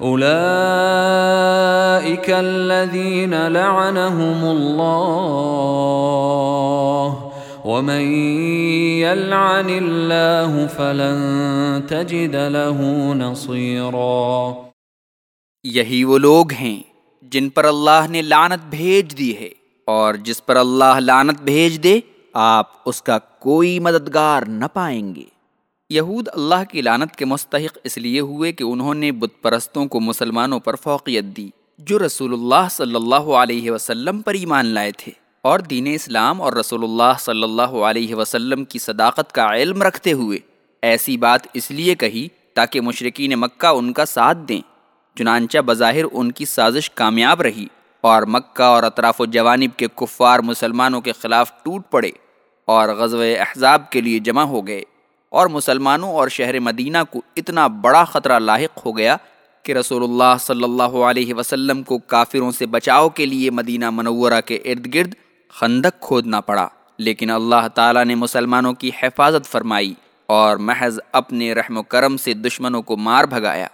اولئك الذين لعنهم الله. ومن يلعن الله فلن تجد له نصيرا. یہی وہ لوگ ہیں جن پر اللہ نے لانت بھیج دی ہے، اور جس پر اللہ لانت بھیج دے، آپ اس کا کوئی مددگار نہ پائیں گے۔ یہود اللہ کی لانت کے مستحق اس لیے ہوئے کہ انہوں نے بت پرستوں کو مسلمانوں پر فوقیت دی، جو رسول اللہ صلی اللہ علیہ وسلم پر ایمان لائے تھے۔ اور دین اسلام اور رسول اللہ صلی اللہ علیہ وسلم کی صداقت کا علم رکھتے ہوئے ایسی بات اس لیے کہی تاکہ مشرقین مکہ ان کا ساتھ دیں۔ چنانچہ بظاہر ان کی سازش کامیاب رہی اور مکہ اور اطراف و جوانب کے کفار مسلمانوں کے خلاف ٹوٹ پڑے اور غزو احزاب کے لیے جمع ہو گئے۔ اور مسلمانوں اور شہر مدینہ کو اتنا بڑا خطرہ لاحق ہو گیا کہ رسول اللہ صلی اللہ علیہ وسلم کو کافروں سے بچاؤ کے لیے مدینہ منورہ کے ارد گرد خندق کھودنا پڑا۔ لیکن اللہ تعالیٰ نے مسلمانوں کی حفاظت فرمائی اور محض اپنے رحم و کرم سے دشمنوں کو مار بھگایا۔